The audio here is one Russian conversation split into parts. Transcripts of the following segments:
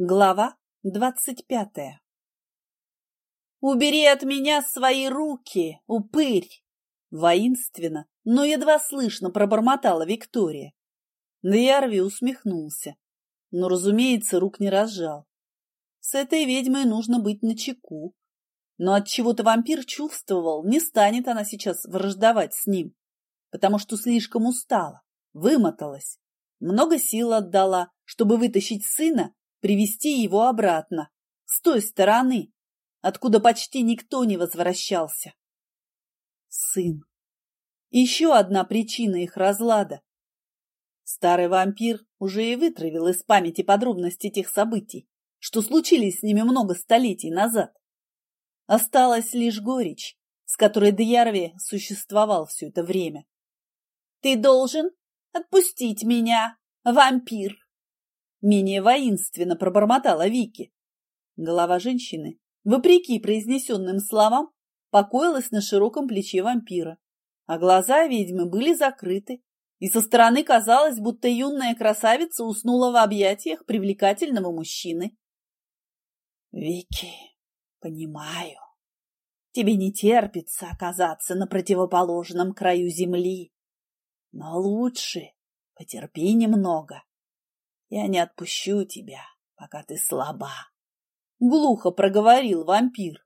Глава двадцать пятая «Убери от меня свои руки, упырь!» Воинственно, но едва слышно пробормотала Виктория. Ньярви усмехнулся, но, разумеется, рук не разжал. С этой ведьмой нужно быть начеку. Но от чего то вампир чувствовал, не станет она сейчас враждовать с ним, потому что слишком устала, вымоталась, много сил отдала, чтобы вытащить сына привести его обратно, с той стороны, откуда почти никто не возвращался. Сын. Еще одна причина их разлада. Старый вампир уже и вытравил из памяти подробности тех событий, что случились с ними много столетий назад. Осталась лишь горечь, с которой Дьярви существовал все это время. «Ты должен отпустить меня, вампир!» Менее воинственно пробормотала Вики. Голова женщины, вопреки произнесенным словам, покоилась на широком плече вампира, а глаза ведьмы были закрыты, и со стороны казалось, будто юная красавица уснула в объятиях привлекательного мужчины. «Вики, понимаю, тебе не терпится оказаться на противоположном краю земли, но лучше потерпи немного я не отпущу тебя, пока ты слаба. Глухо проговорил вампир.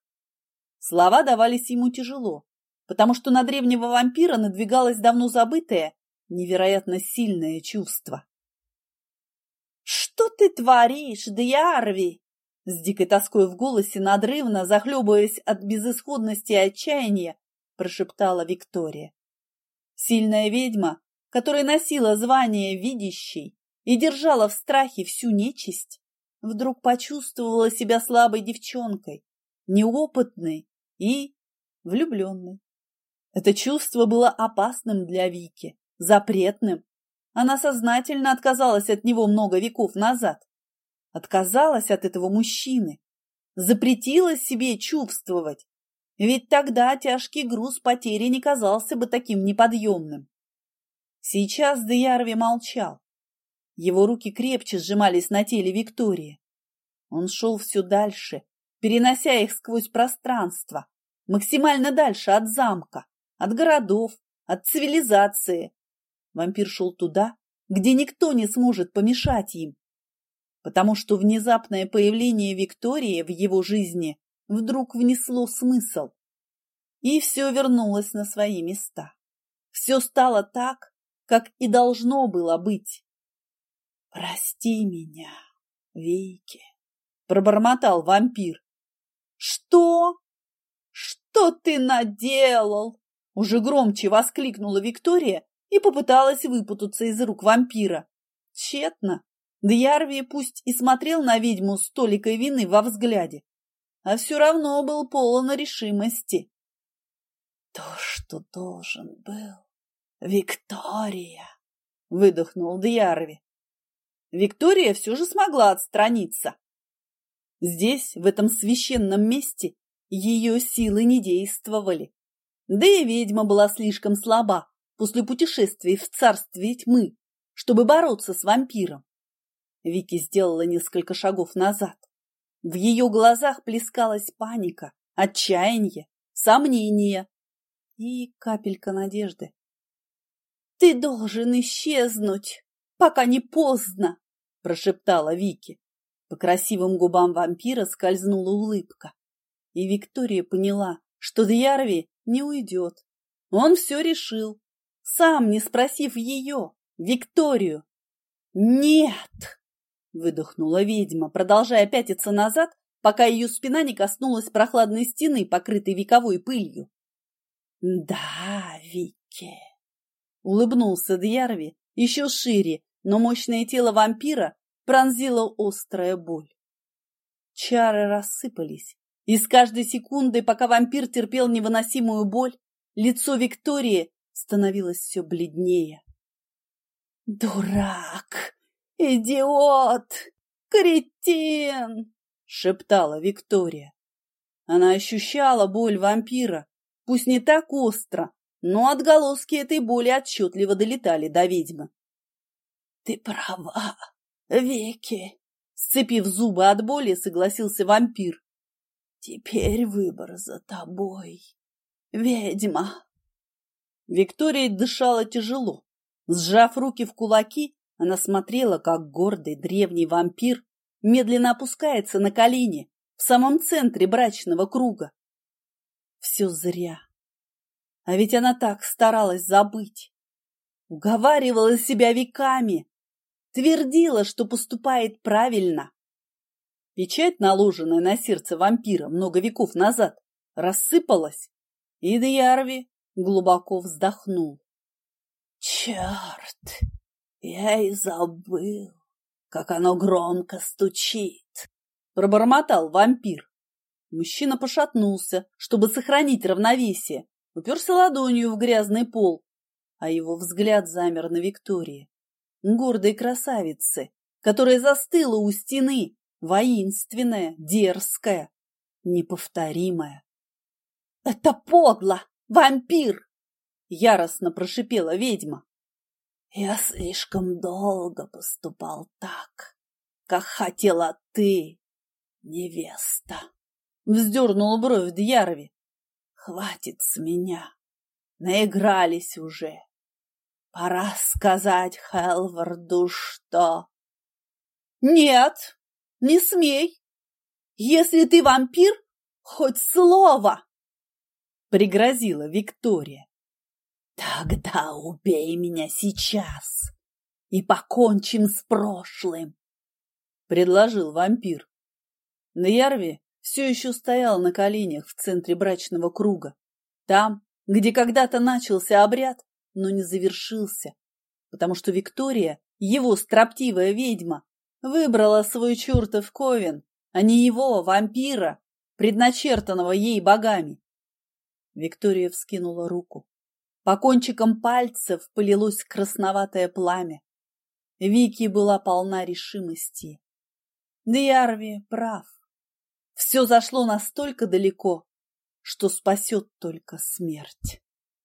Слова давались ему тяжело, потому что на древнего вампира надвигалось давно забытое, невероятно сильное чувство. «Что ты творишь, Дьярви?» С дикой тоской в голосе, надрывно, захлебываясь от безысходности и отчаяния, прошептала Виктория. Сильная ведьма, которая носила звание видящей, и держала в страхе всю нечисть, вдруг почувствовала себя слабой девчонкой, неопытной и влюбленной. Это чувство было опасным для Вики, запретным. Она сознательно отказалась от него много веков назад. Отказалась от этого мужчины. Запретила себе чувствовать. Ведь тогда тяжкий груз потери не казался бы таким неподъемным. Сейчас Деярви молчал. Его руки крепче сжимались на теле Виктории. Он шел все дальше, перенося их сквозь пространство, максимально дальше от замка, от городов, от цивилизации. Вампир шел туда, где никто не сможет помешать им, потому что внезапное появление Виктории в его жизни вдруг внесло смысл. И все вернулось на свои места. Все стало так, как и должно было быть. «Прости меня, Вики», — пробормотал вампир. «Что? Что ты наделал?» Уже громче воскликнула Виктория и попыталась выпутаться из рук вампира. Тщетно. Дьярви пусть и смотрел на ведьму с толикой вины во взгляде, а все равно был полон решимости. «То, что должен был, Виктория!» — выдохнул Дьярви. Виктория все же смогла отстраниться. Здесь, в этом священном месте, ее силы не действовали. Да и ведьма была слишком слаба после путешествий в царстве тьмы, чтобы бороться с вампиром. Вики сделала несколько шагов назад. В ее глазах плескалась паника, отчаяние, сомнение и капелька надежды. «Ты должен исчезнуть, пока не поздно!» прошептала Вики. По красивым губам вампира скользнула улыбка. И Виктория поняла, что Дьярви не уйдет. Он все решил, сам не спросив ее, Викторию. «Нет!» — выдохнула ведьма, продолжая пятиться назад, пока ее спина не коснулась прохладной стены, покрытой вековой пылью. «Да, Вики!» — улыбнулся Дьярви еще шире, но мощное тело вампира пронзила острая боль. Чары рассыпались, и с каждой секундой, пока вампир терпел невыносимую боль, лицо Виктории становилось все бледнее. «Дурак! Идиот! Кретин!» — шептала Виктория. Она ощущала боль вампира, пусть не так остро, но отголоски этой боли отчетливо долетали до ведьмы. «Ты права, Вики!» — Сцепив зубы от боли, согласился вампир. Теперь выбор за тобой, ведьма. Виктория дышала тяжело. Сжав руки в кулаки, она смотрела, как гордый древний вампир медленно опускается на колени в самом центре брачного круга. Все зря. А ведь она так старалась забыть. Уговаривала себя веками, твердила, что поступает правильно. Печать, наложенная на сердце вампира много веков назад, рассыпалась, и Дьярви глубоко вздохнул. Черт, я и забыл, как оно громко стучит, пробормотал вампир. Мужчина пошатнулся, чтобы сохранить равновесие, уперся ладонью в грязный пол, а его взгляд замер на Виктории, гордой красавице, которая застыла у стены, воинственная, дерзкая, неповторимая. — Это подло! Вампир! — яростно прошипела ведьма. — Я слишком долго поступал так, как хотела ты, невеста. Вздернула бровь Дьярви. Хватит с меня. Наигрались уже. Пора сказать Хелварду, что... Нет, не смей. Если ты вампир, хоть слово. Пригрозила Виктория. Тогда убей меня сейчас и покончим с прошлым, предложил вампир. Наярви все еще стоял на коленях в центре брачного круга, там, где когда-то начался обряд, но не завершился, потому что Виктория, его строптивая ведьма, выбрала свой чертов ковен, а не его, вампира, предначертанного ей богами. Виктория вскинула руку. По кончикам пальцев полилось красноватое пламя. Вики была полна решимости. Диарви прав. Все зашло настолько далеко, что спасет только смерть.